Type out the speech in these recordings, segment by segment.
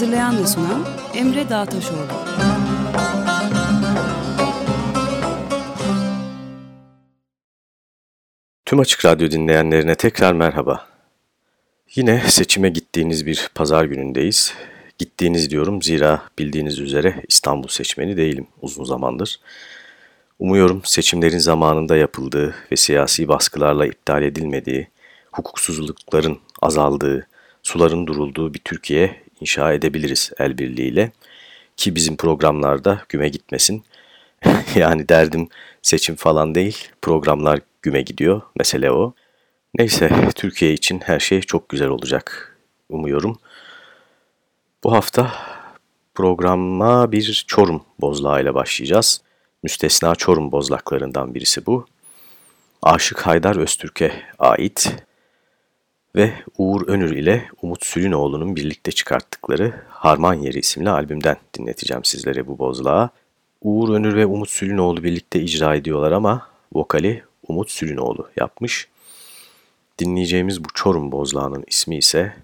Hazırlayan ve sunan Emre Dağtaşoğlu. Tüm Açık Radyo dinleyenlerine tekrar merhaba. Yine seçime gittiğiniz bir pazar günündeyiz. Gittiğiniz diyorum zira bildiğiniz üzere İstanbul seçmeni değilim uzun zamandır. Umuyorum seçimlerin zamanında yapıldığı ve siyasi baskılarla iptal edilmediği, hukuksuzlukların azaldığı, suların durulduğu bir Türkiye inşa edebiliriz el birliğiyle. Ki bizim programlarda güme gitmesin. yani derdim seçim falan değil, programlar güme gidiyor, mesele o. Neyse, Türkiye için her şey çok güzel olacak, umuyorum. Bu hafta programa bir Çorum bozlağı ile başlayacağız. Müstesna Çorum bozlaklarından birisi bu. Aşık Haydar Öztürk'e ait ve Uğur Önür ile Umut Sülünoğlu'nun birlikte çıkarttıkları Harman Yeri isimli albümden dinleteceğim sizlere bu bozlağı. Uğur Önür ve Umut Sülünoğlu birlikte icra ediyorlar ama vokali Umut Sülünoğlu yapmış. Dinleyeceğimiz bu Çorum bozlağının ismi ise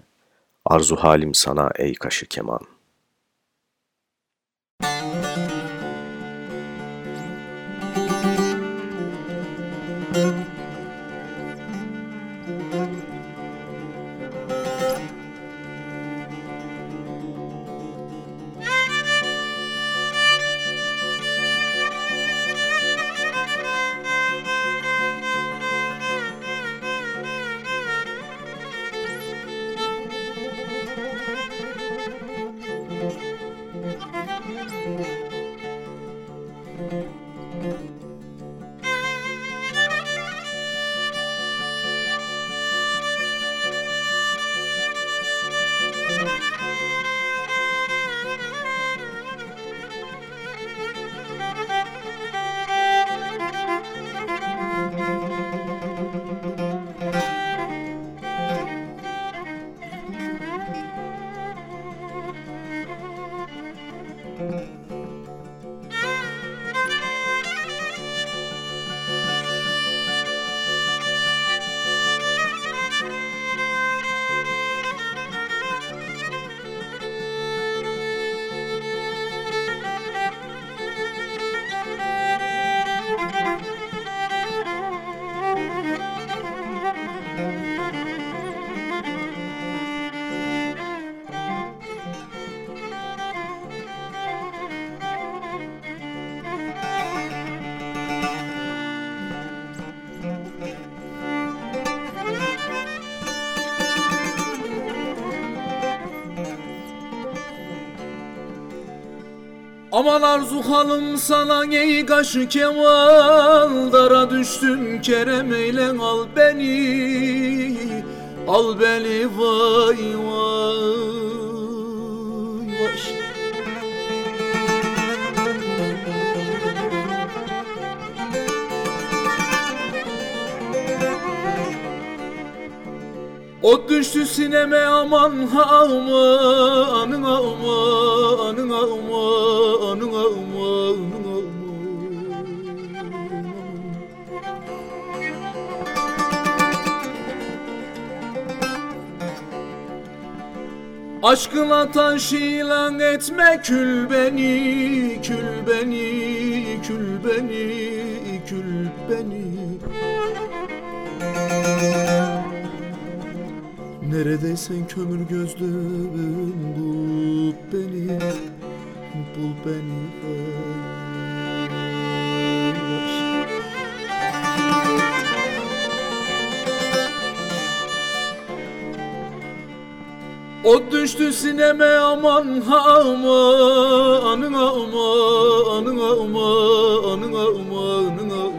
Arzu Halim Sana Ey Kaşı Keman. Aman arzu halım sana ey kaşı kemal Dara düştüm kerem eyle al beni. Al beni vay vay vay. O düştü sineme aman ha aman aman aman Aşkına taş ilan etme kül beni, kül beni, kül beni, kül beni. Neredeysen kömür gözlüm bul beni, bul beni. O düştü sineme aman ha aman anın aman anın aman anın aman anın aman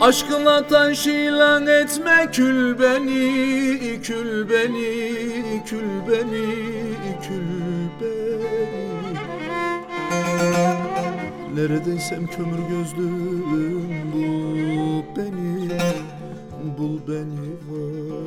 Aşkınla tanşilan etme kül beni, kül beni, kül beni, kül beni. Neredeysem kömür gözlüm bul beni, bul beni vay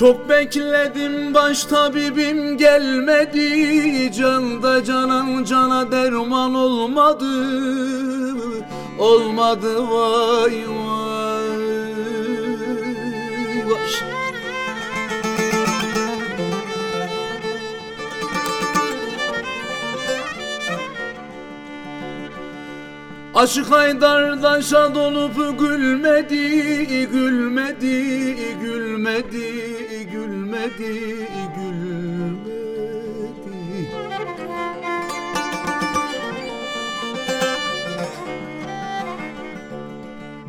Çok bekledim baş tabibim gelmedi. Canda canan cana derman olmadı. Olmadı vay Aşık Haydar'daşa dolup gülmedi, gülmedi, gülmedi, gülmedi, gülmedi.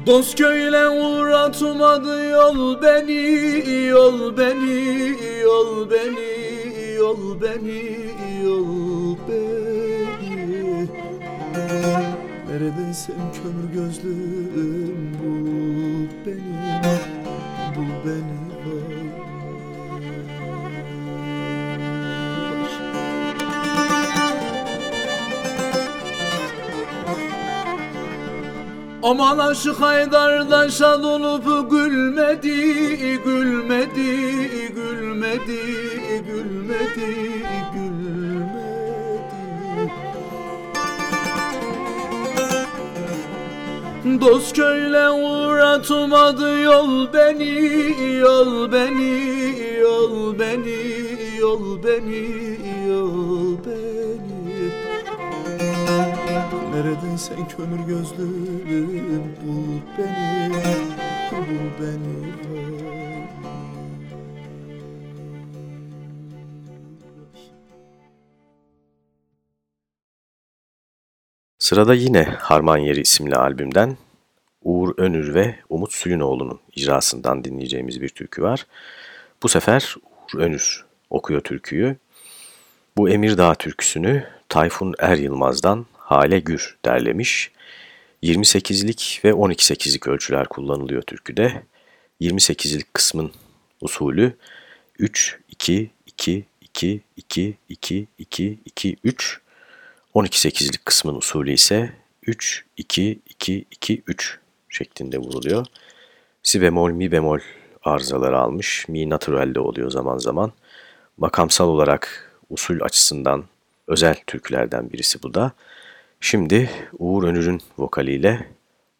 Dost köyle uğratmadı yol beni, yol beni, yol beni, yol beni, yol beni. Neredeysem kömür gözlüm bul beni, bul beni vay. Aman aşık Haydar'daşa dolup gülmedi, gülmedi, gülmedi, gülmedi, gülmedi. Dost köyle uğratmadı yol beni, yol beni, yol beni, yol beni, yol beni. Neredeysen kömür gözlüm bul beni, bul beni vay. Sırada yine Harman Yeri isimli albümden Uğur Önür ve Umut Suyunoğlu'nun icrasından dinleyeceğimiz bir türkü var. Bu sefer Uğur Önür okuyor türküyü. Bu Emirdağ türküsünü Tayfun Er Yılmaz'dan Hale Gür derlemiş. 28'lik ve 12-8'lik ölçüler kullanılıyor türküde. 28'lik kısmın usulü 3-2-2-2-2-2-2-2-3 12-8'lik kısmın usulü ise 3-2-2-2-3 şeklinde vuruluyor. Si bemol, mi bemol arızaları almış. Mi natürelde oluyor zaman zaman. Makamsal olarak usul açısından özel türkülerden birisi bu da. Şimdi Uğur Önür'ün vokaliyle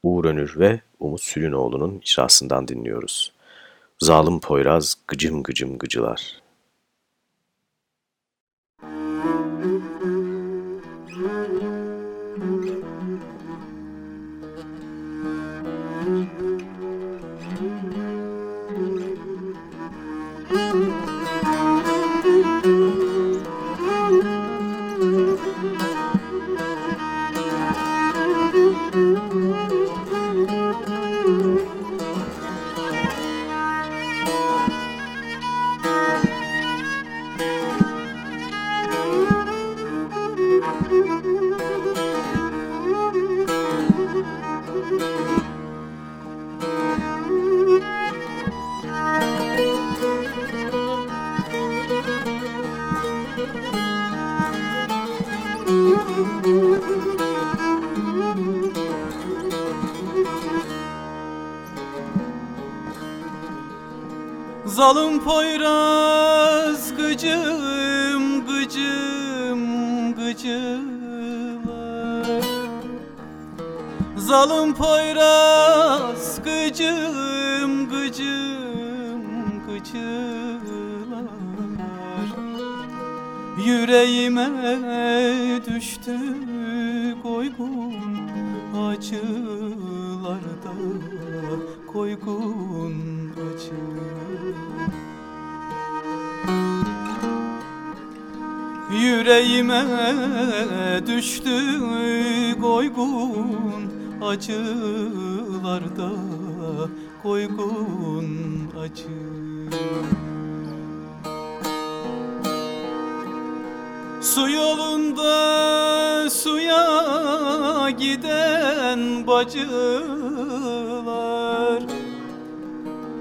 Uğur Önür ve Umut Sülünoğlu'nun icrasından dinliyoruz. Zalim Poyraz gıcım gıcım gıcılar. Zalım poyraz gıcım gıcım gıcılar Zalım poyraz gıcım gıcım gıcılar Yüreğime düştü koygun acılarda koygun acı Yüreğime düştü koygun acılarda koygun acı Su yolunda suya giden bacılar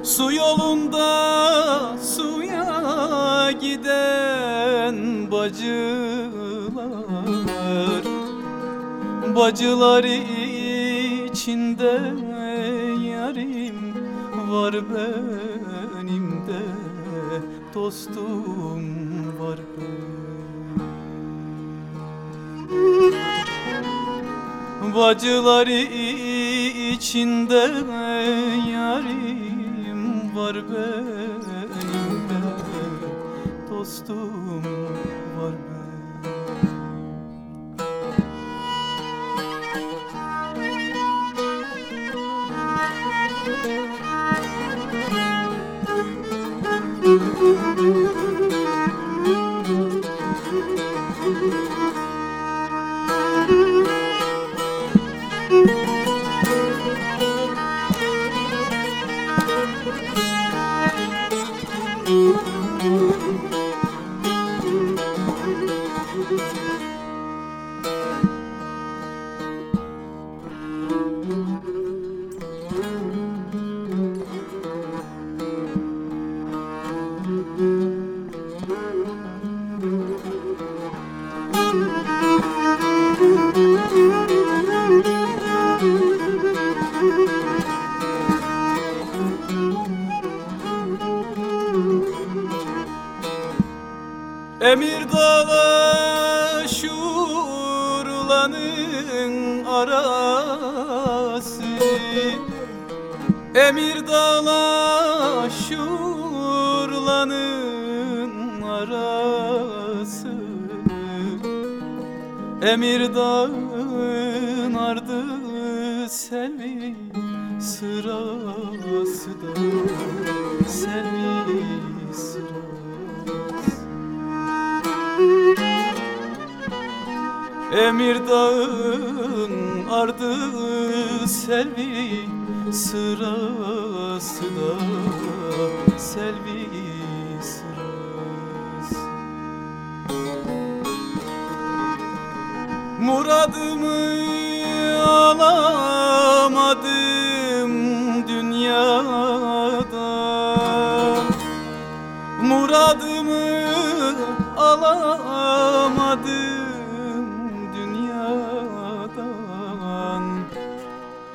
Su yolunda suya giden bacılar. Bacılar içinde yarim var benim de Dostum var. Benim Bacılar içinde yarim var benim de Dostum var benim. Emir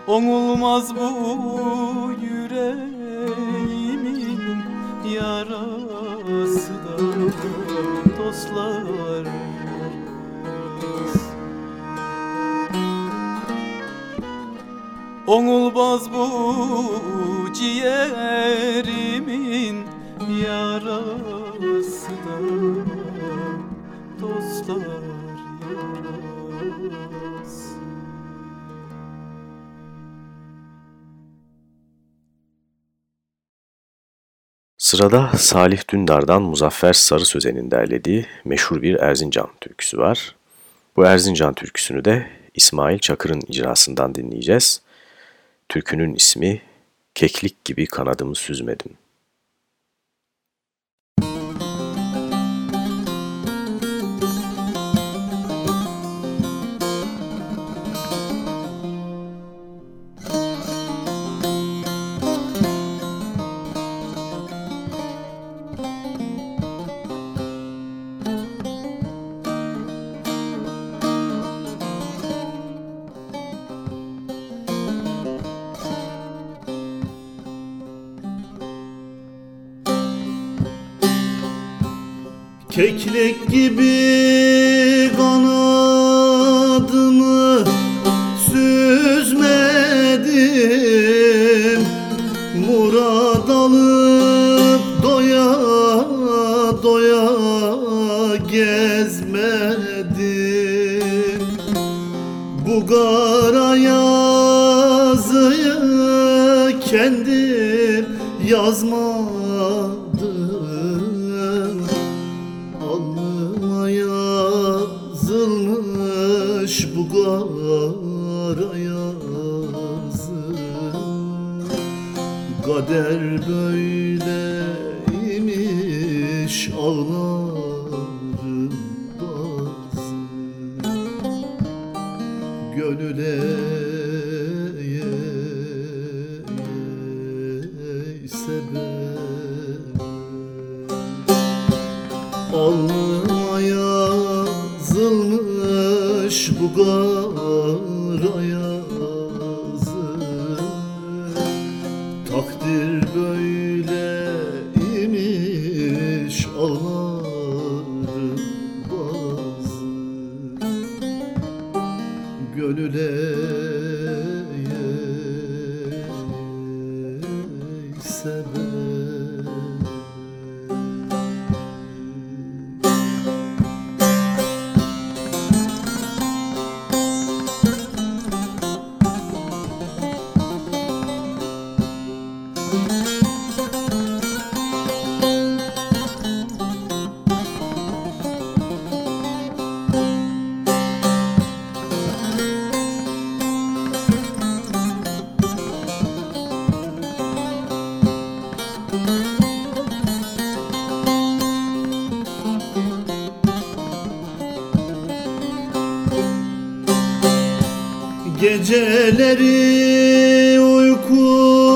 Onulmaz bu yüreğimin yarası da dostlar. Onulmaz bu ciğerimin yarası da dostlar Sırada Salih Dündar'dan Muzaffer Sarı Sözen'in derlediği meşhur bir Erzincan türküsü var. Bu Erzincan türküsünü de İsmail Çakır'ın icrasından dinleyeceğiz. Türkünün ismi Keklik gibi kanadımı süzmedim. Keklik gibi kanadımı süzmedim. Murad alıp doya doya gezmedim. Bu kara yazıyı kendim yazmadım yazılmış bu kara yazı Kader böyleymiş go. Geceleri uyku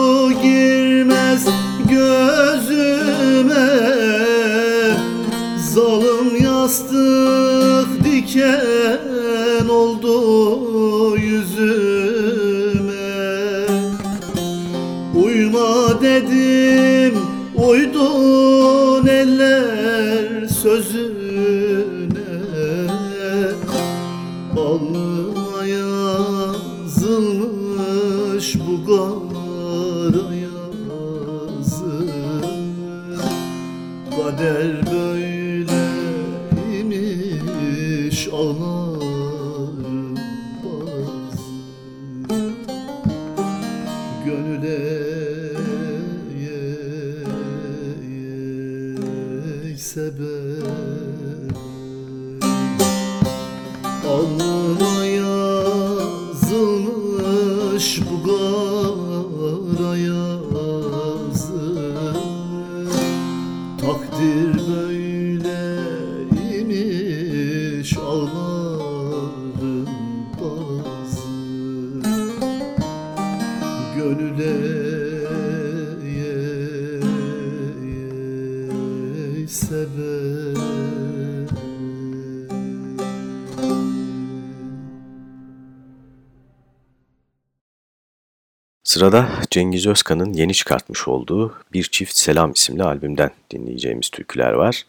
Sırada Cengiz Özkan'ın yeni çıkartmış olduğu Bir Çift Selam isimli albümden dinleyeceğimiz türküler var.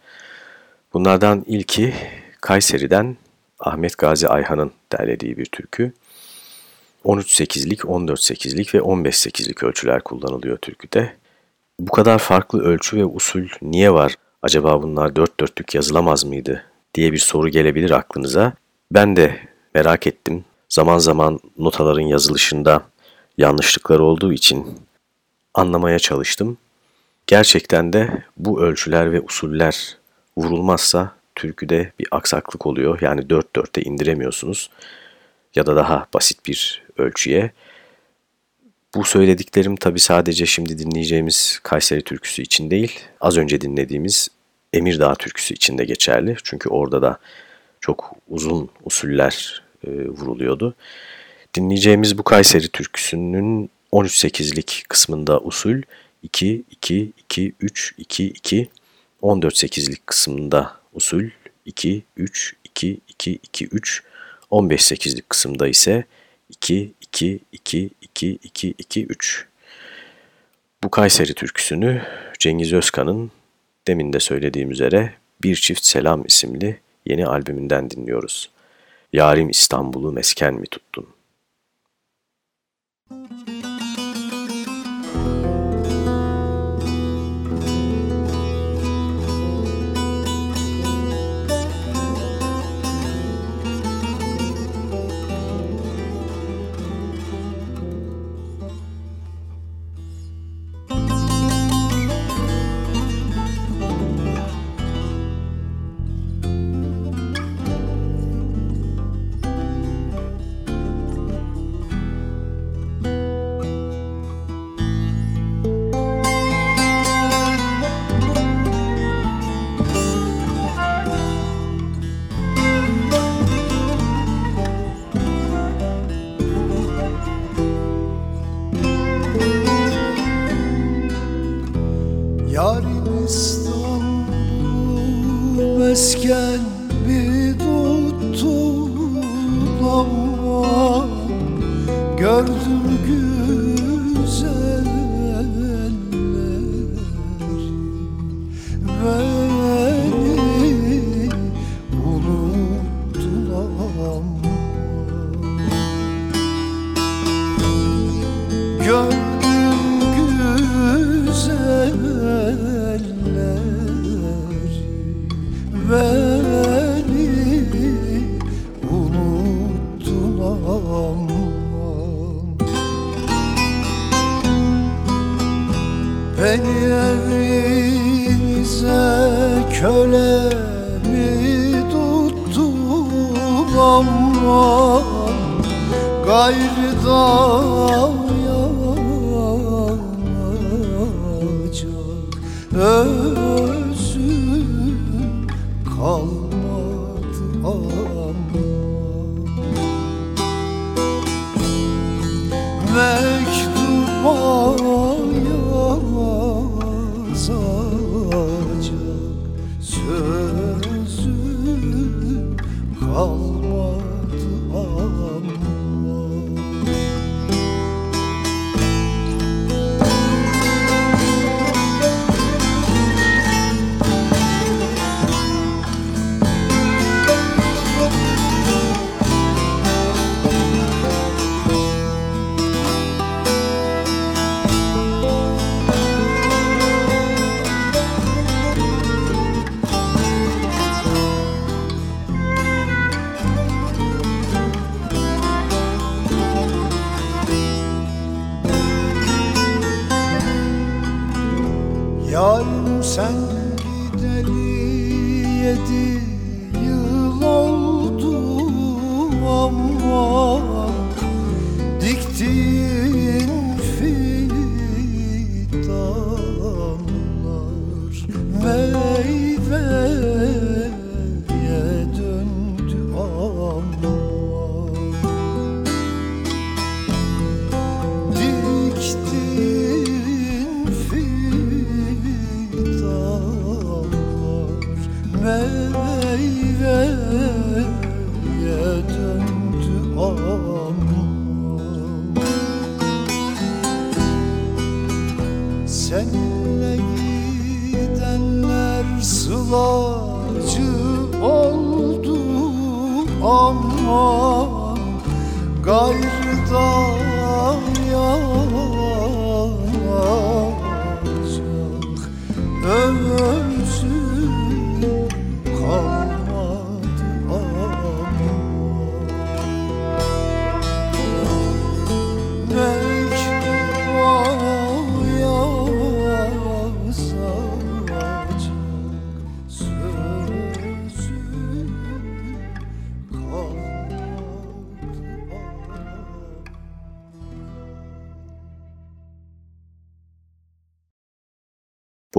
Bunlardan ilki Kayseri'den Ahmet Gazi Ayhan'ın derlediği bir türkü. 13-8'lik, 14-8'lik ve 15-8'lik ölçüler kullanılıyor türküde. Bu kadar farklı ölçü ve usul niye var? Acaba bunlar dört dörtlük yazılamaz mıydı? diye bir soru gelebilir aklınıza. Ben de merak ettim. Zaman zaman notaların yazılışında yanlışlıklar olduğu için anlamaya çalıştım. Gerçekten de bu ölçüler ve usuller vurulmazsa türküde bir aksaklık oluyor. Yani dört dörtte indiremiyorsunuz ya da daha basit bir ölçüye. Bu söylediklerim tabi sadece şimdi dinleyeceğimiz Kayseri türküsü için değil, az önce dinlediğimiz Emirdağ türküsü için de geçerli. Çünkü orada da çok uzun usuller e, vuruluyordu. Dinleyeceğimiz bu Kayseri türküsünün 13-8'lik kısmında usul 2-2-2-3-2-2, 14-8'lik kısmında usul 2-3-2-2-2-3, 15-8'lik kısımda ise 2-2-2-2-2-2-3. Bu Kayseri türküsünü Cengiz Özkan'ın demin de söylediğim üzere Bir Çift Selam isimli yeni albümünden dinliyoruz. Yarim İstanbul'u mesken mi tuttun? Yarim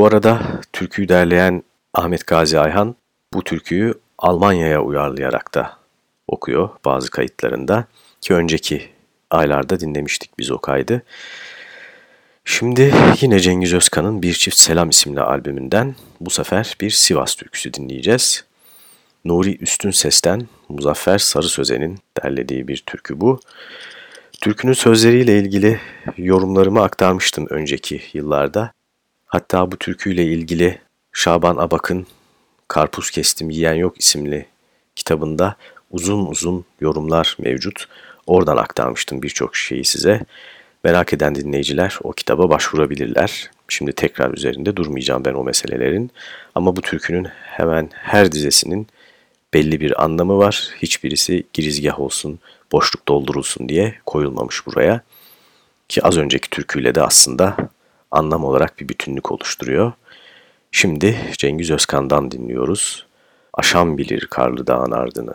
Bu arada türküyü derleyen Ahmet Gazi Ayhan bu türküyü Almanya'ya uyarlayarak da okuyor bazı kayıtlarında ki önceki aylarda dinlemiştik biz o kaydı. Şimdi yine Cengiz Özkan'ın Bir Çift Selam isimli albümünden bu sefer bir Sivas türküsü dinleyeceğiz. Nuri Üstün Ses'ten Muzaffer Sarı Sözen'in derlediği bir türkü bu. Türkünün sözleriyle ilgili yorumlarımı aktarmıştım önceki yıllarda. Hatta bu türküyle ilgili Şaban Abak'ın Karpuz Kestim Yiyen Yok isimli kitabında uzun uzun yorumlar mevcut. Oradan aktarmıştım birçok şeyi size. Merak eden dinleyiciler o kitaba başvurabilirler. Şimdi tekrar üzerinde durmayacağım ben o meselelerin. Ama bu türkünün hemen her dizesinin belli bir anlamı var. Hiçbirisi girizgah olsun, boşluk doldurulsun diye koyulmamış buraya. Ki az önceki türküyle de aslında anlam olarak bir bütünlük oluşturuyor. Şimdi Cengiz Özkan'dan dinliyoruz. Aşam bilir karlı dağın ardını.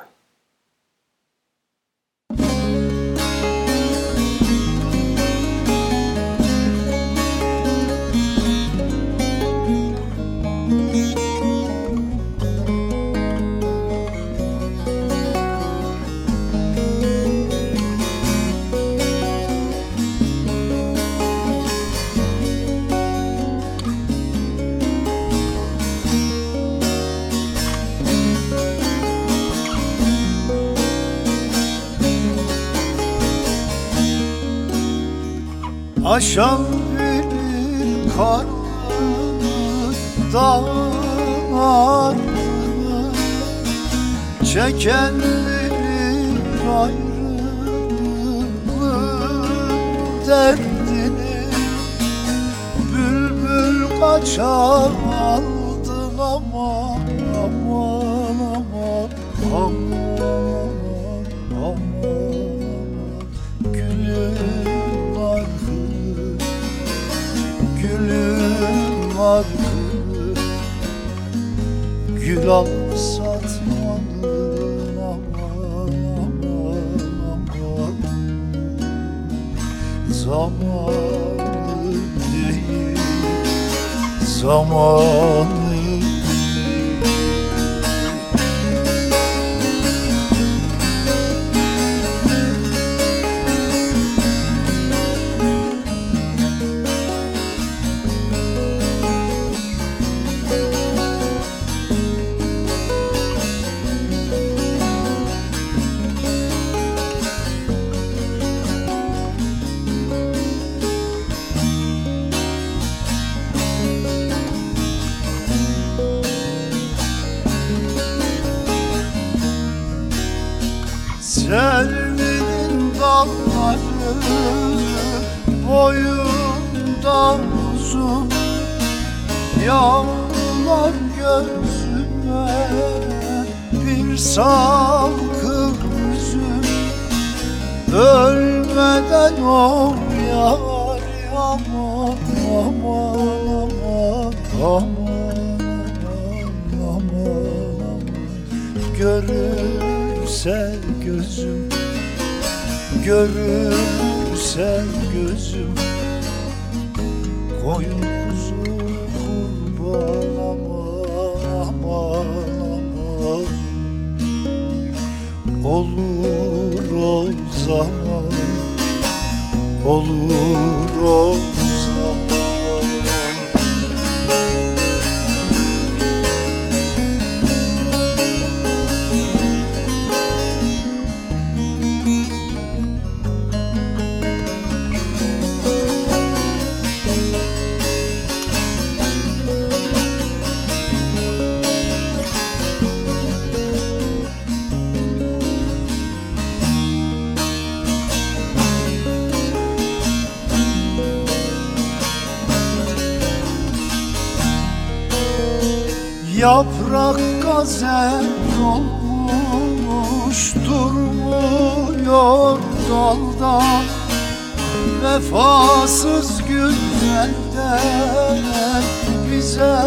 Aşan bilir karnını dağlarını Çeken bilir ayrılığın derdini Bülbül kaçar Arkı Gül al satmanın aman aman aman Zamanı değil Zamanı boyundan uzun Yağlar gözüme bir salkım yüzüm. Ölmeden ol yar aman aman aman aman aman aman. Görürse gözüm Görürse gözüm. Koyun kuzu kurban aman aman aman. Olur o zaman Olur o Gazel olmuş durmuyor dalda Vefasız günlerden bize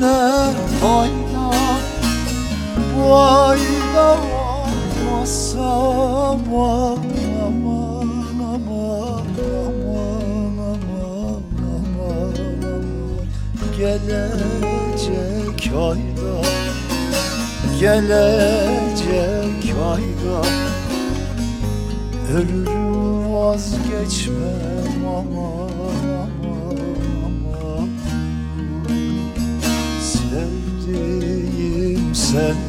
ne fayda? Bu ayda varmazsa aman aman aman aman aman aman aman. Gelecek ayda Gelecek ayda Ölürüm vazgeçmem aman aman Sevdiğim sende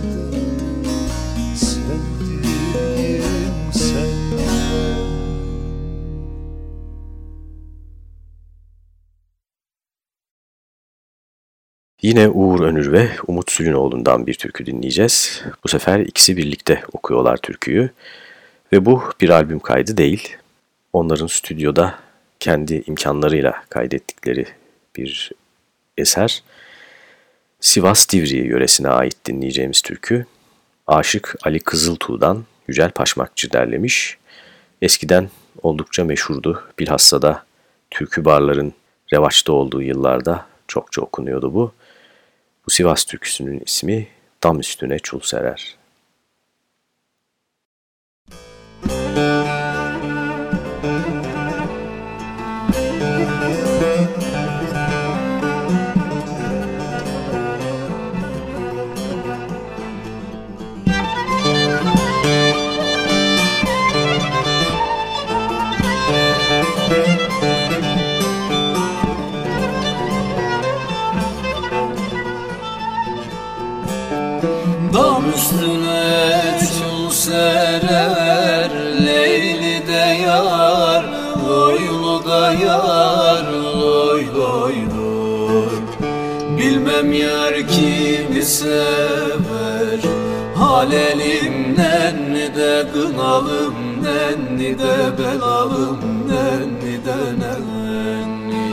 Yine Uğur Önür ve Umut Sülünoğlu'ndan bir türkü dinleyeceğiz. Bu sefer ikisi birlikte okuyorlar türküyü. Ve bu bir albüm kaydı değil. Onların stüdyoda kendi imkanlarıyla kaydettikleri bir eser. Sivas Divriği yöresine ait dinleyeceğimiz türkü. Aşık Ali Kızıltuğ'dan Yücel Paşmakçı derlemiş. Eskiden oldukça meşhurdu. Bilhassa da türkü barların revaçta olduğu yıllarda çokça okunuyordu bu. Bu Sivas türküsünün ismi Dam Üstüne Çul Serer. Yar loy loy loy. Bilmem yar kimi sever. Hal elimden de kınalım nenni de belalım nenni de nenni.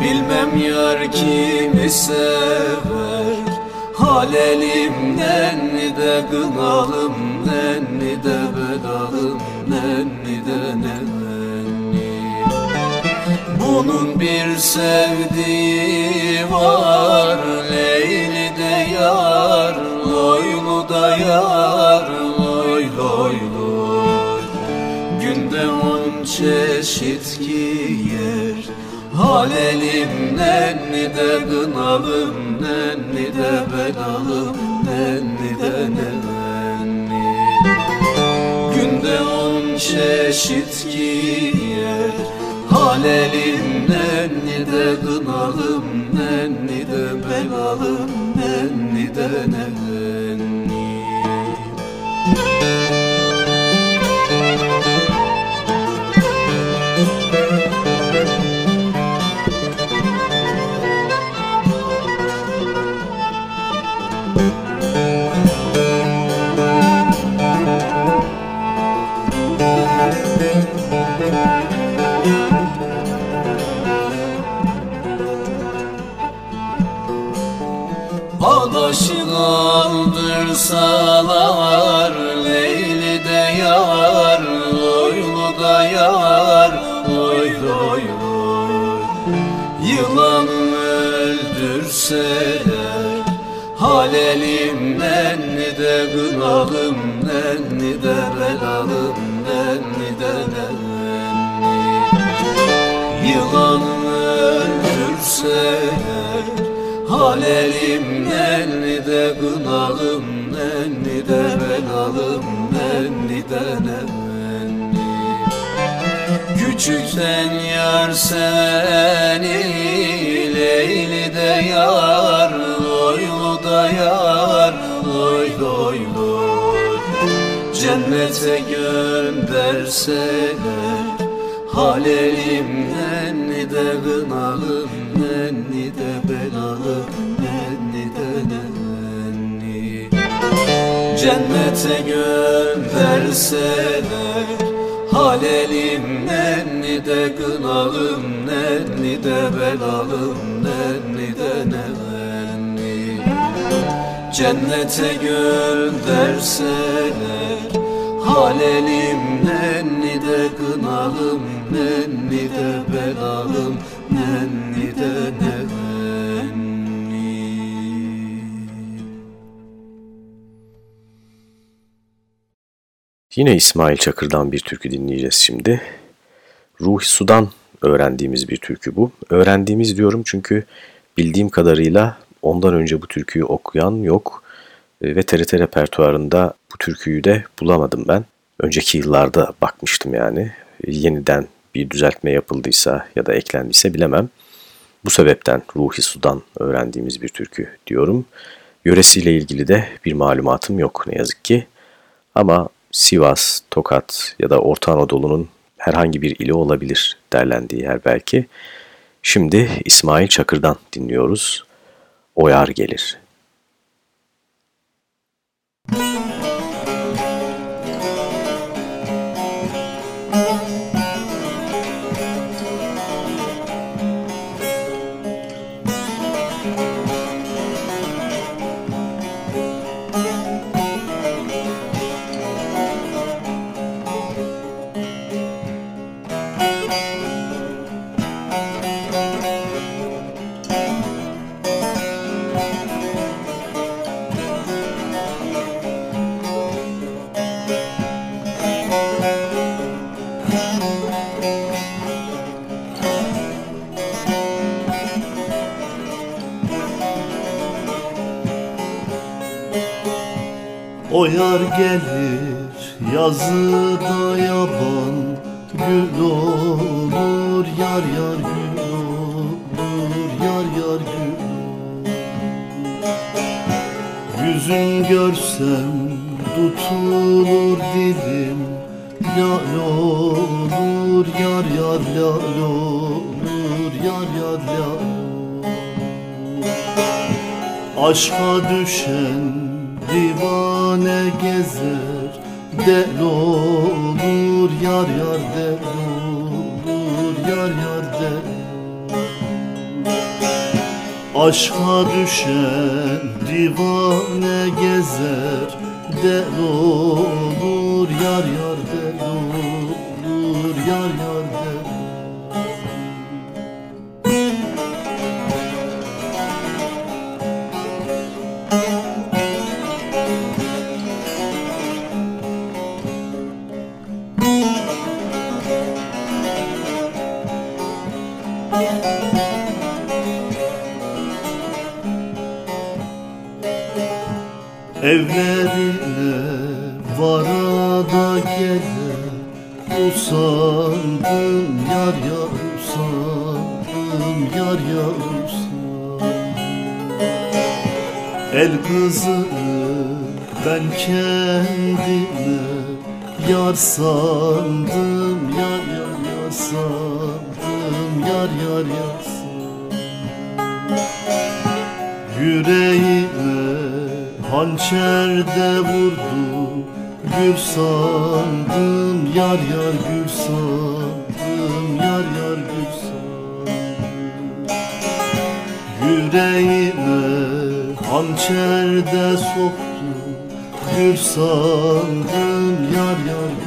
Bilmem yar kimi sever. Hal elimden de kınalım nenni de belalım nenni de nenni onun bir sevdiği var Leyli de yar Loylu da yar Loy loy loy Günde on çeşit giyer Hal elimden de gınalım Nenni de belalım Nenni de nenni. Günde on çeşit giyer Hal elimden ni de kınalım Nenni de belalım Nenni de nenni kaldırsalar Leyli de yar, loylu da yar Loy loy loy Yılanı öldürseler Hal elimden de gınalım Nenni de belalım Nenni de nenni. Yılanı öldürseler Hal elimden de gınalım Nenni de belalım Nenni de nenni Küçükten yar seni Leyli de yar Loylu da yar Loy loy loy. Cennete gönderseler Hal elimden de gınalım Nenni de belalım Cennete gönderseler Hal elimden de gınalım Nenni de belalım Nenni de nenni Cennete gönderseler Hal elimden de gınalım Nenni de belalım Nenni de nenni Yine İsmail Çakır'dan bir türkü dinleyeceğiz şimdi. Ruhi Sudan öğrendiğimiz bir türkü bu. Öğrendiğimiz diyorum çünkü bildiğim kadarıyla ondan önce bu türküyü okuyan yok. Ve TRT repertuarında bu türküyü de bulamadım ben. Önceki yıllarda bakmıştım yani. Yeniden bir düzeltme yapıldıysa ya da eklendiyse bilemem. Bu sebepten Ruhi Sudan öğrendiğimiz bir türkü diyorum. Yöresiyle ilgili de bir malumatım yok ne yazık ki. Ama Sivas, Tokat ya da Orta Anadolu'nun herhangi bir ili olabilir derlendiği yer belki. Şimdi İsmail Çakır'dan dinliyoruz. oyar gelir. O yar gelir yazıda yaban Gül olur yar yar gül olur Yar yar gül. Yüzün görsem tutulur dilim Lal olur yar yar lal olur Yar yar lal Aşka düşen divane gezer Del olur yar yar del olur yar yar del. Aşka düşen divane gezer Del olur yar yar del olur yar yar kızını ben kendime Yar sandım yar yar yar sandım Yar yar yar sandım. Yüreğime hançerde vurdu Gül sandım yar yar gül hançerde soktu. Gül sandım yar yar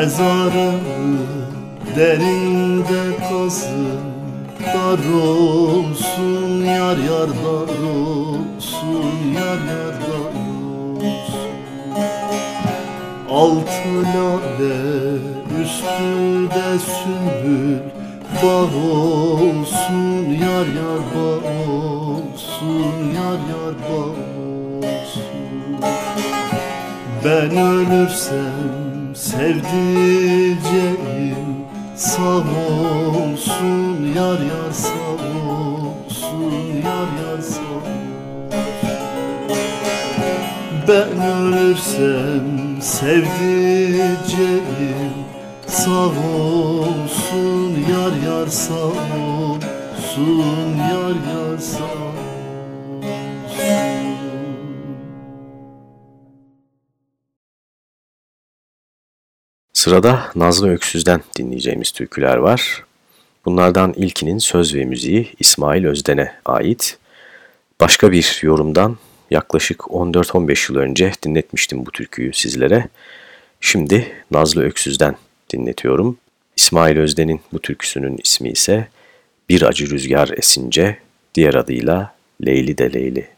Mezarımı derinde kazın Dar olsun yar yar dar olsun Yar yar dar olsun. Altı lale üstü de sümbül Bağ olsun yar yar bağ olsun Yar yar bağ olsun. Ben ölürsem sevdiceğim Sağ olsun yar yar sağ olsun Yar yar sağ olsun. Ben ölürsem sevdiceğim Sağ olsun yar yar sağ olsun Yar yar sağ olsun Sırada Nazlı Öksüz'den dinleyeceğimiz türküler var. Bunlardan ilkinin söz ve müziği İsmail Özden'e ait. Başka bir yorumdan yaklaşık 14-15 yıl önce dinletmiştim bu türküyü sizlere. Şimdi Nazlı Öksüz'den dinletiyorum. İsmail Özden'in bu türküsünün ismi ise Bir Acı Rüzgar Esince, diğer adıyla Leyli de Leyli.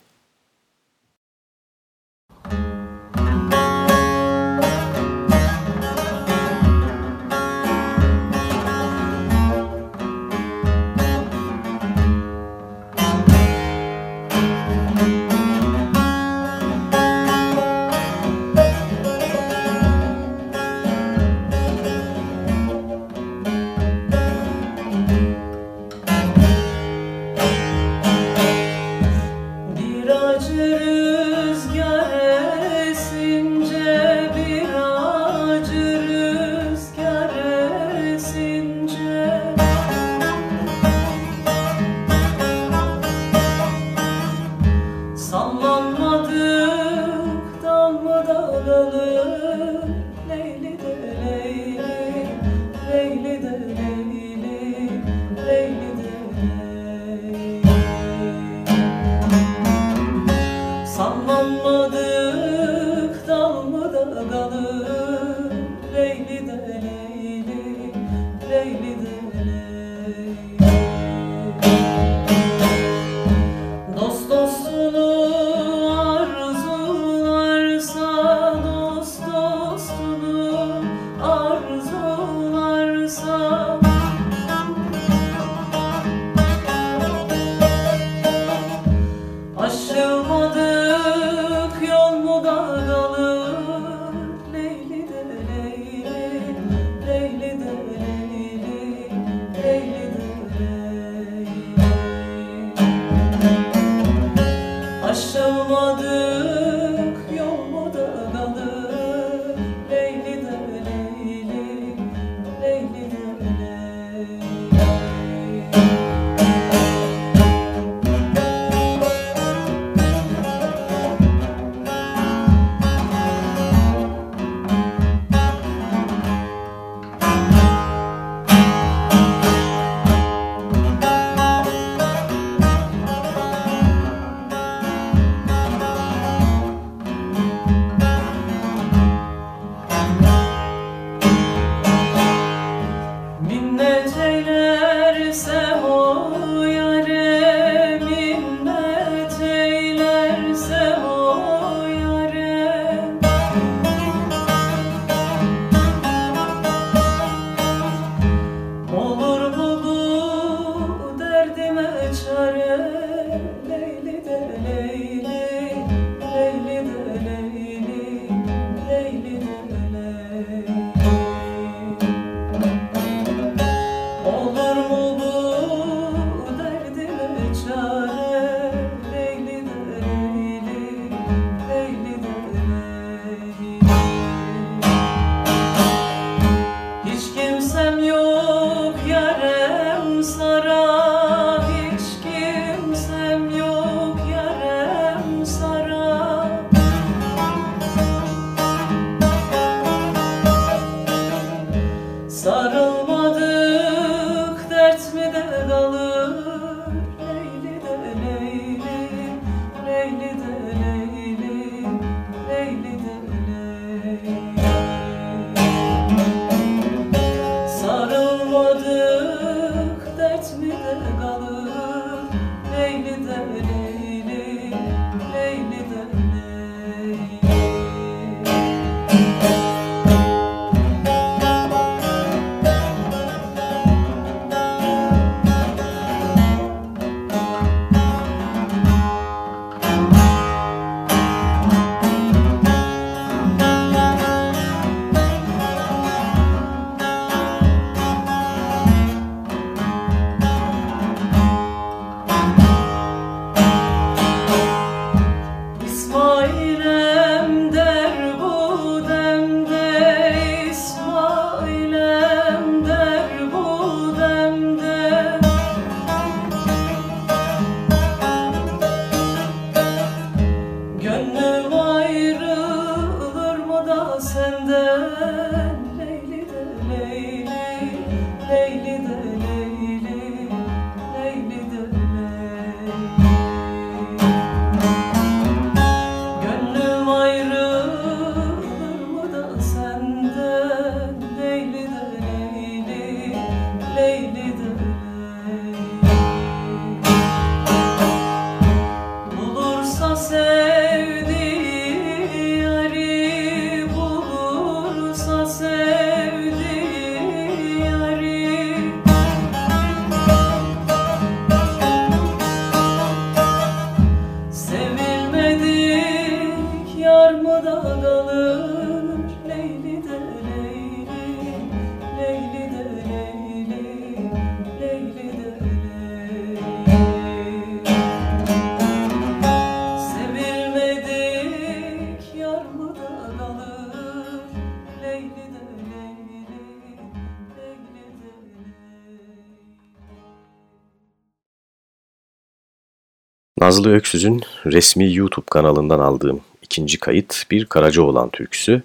Nazlı Öksüz'ün resmi YouTube kanalından aldığım ikinci kayıt bir Karacaoğlan türküsü.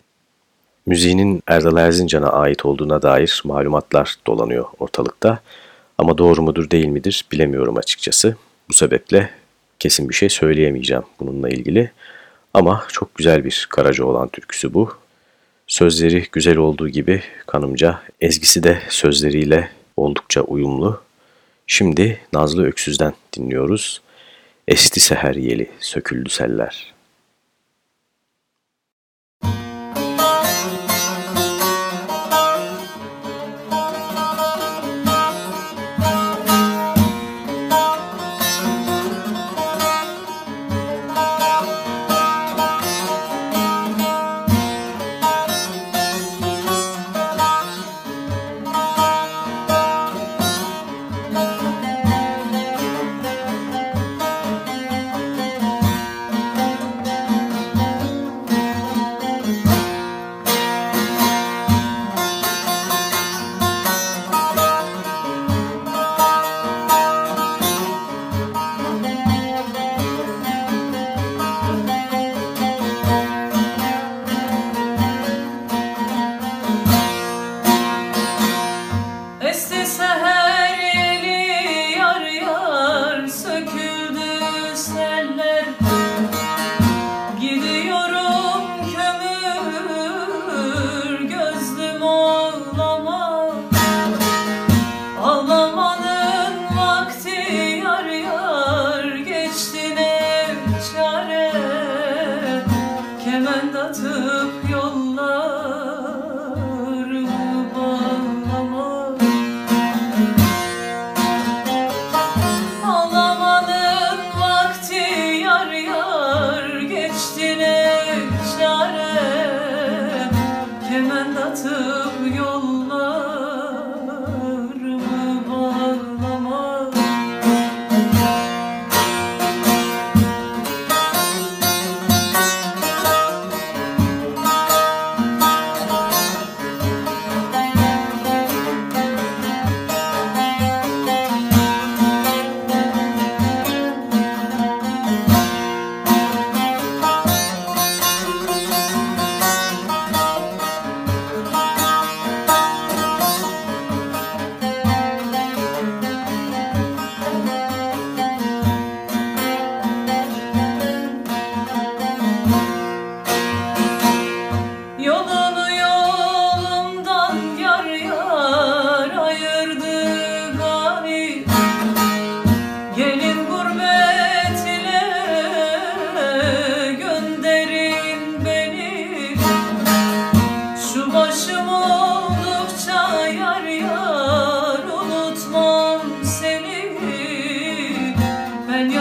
Müziğinin Erdal Erzincan'a ait olduğuna dair malumatlar dolanıyor ortalıkta. Ama doğru mudur değil midir bilemiyorum açıkçası. Bu sebeple kesin bir şey söyleyemeyeceğim bununla ilgili. Ama çok güzel bir Karacaoğlan türküsü bu. Sözleri güzel olduğu gibi kanımca ezgisi de sözleriyle oldukça uyumlu. Şimdi Nazlı Öksüz'den dinliyoruz. Esti seher yeli, söküldü seller.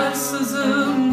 Çaresizim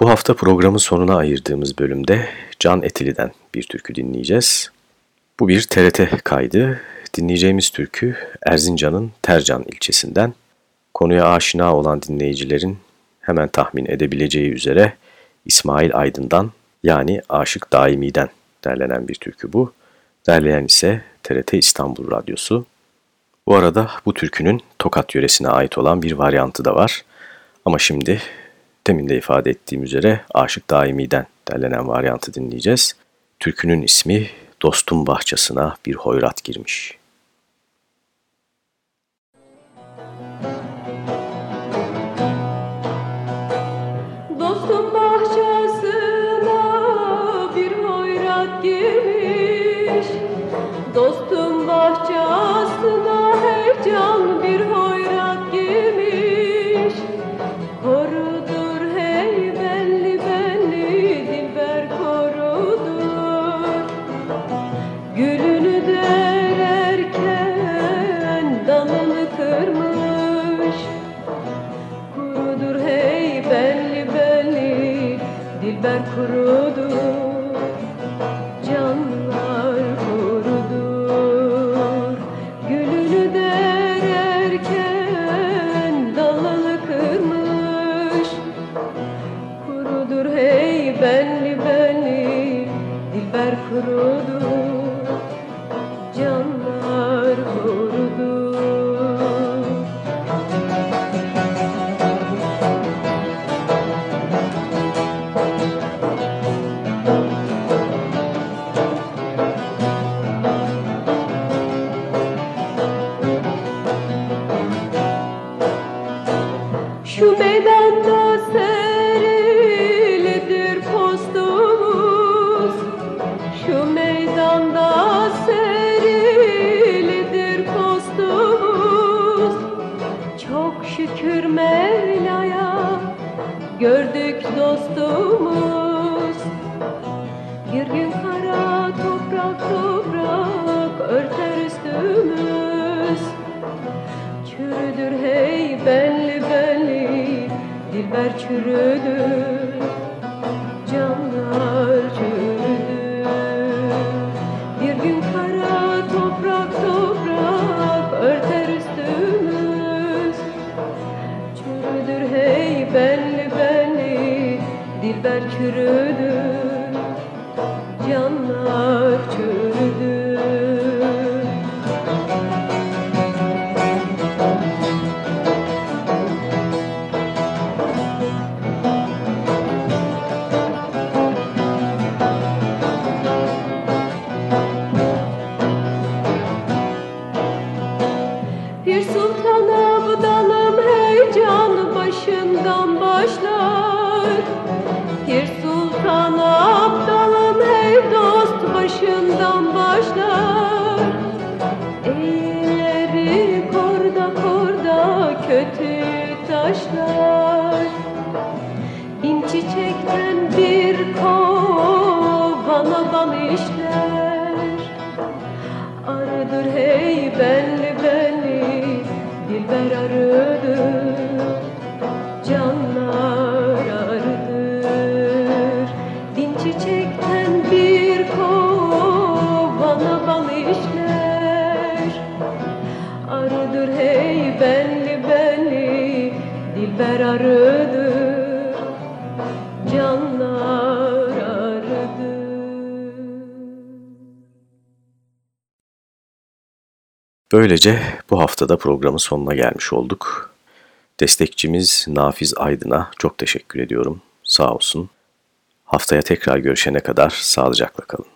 Bu hafta programın sonuna ayırdığımız bölümde Can Etili'den bir türkü dinleyeceğiz. Bu bir TRT kaydı. Dinleyeceğimiz türkü Erzincan'ın Tercan ilçesinden. Konuya aşina olan dinleyicilerin hemen tahmin edebileceği üzere İsmail Aydın'dan yani Aşık Daimi'den derlenen bir türkü bu. Derleyen ise TRT İstanbul Radyosu. Bu arada bu türkünün Tokat yöresine ait olan bir varyantı da var. Ama şimdi Demin de ifade ettiğim üzere Aşık Daimi'den derlenen varyantı dinleyeceğiz. Türkünün ismi Dostum Bahçasına Bir Hoyrat Girmiş. verbo kötü taşlar Böylece bu haftada programın sonuna gelmiş olduk. Destekçimiz Nafiz Aydın'a çok teşekkür ediyorum. Sağ olsun. Haftaya tekrar görüşene kadar sağlıcakla kalın.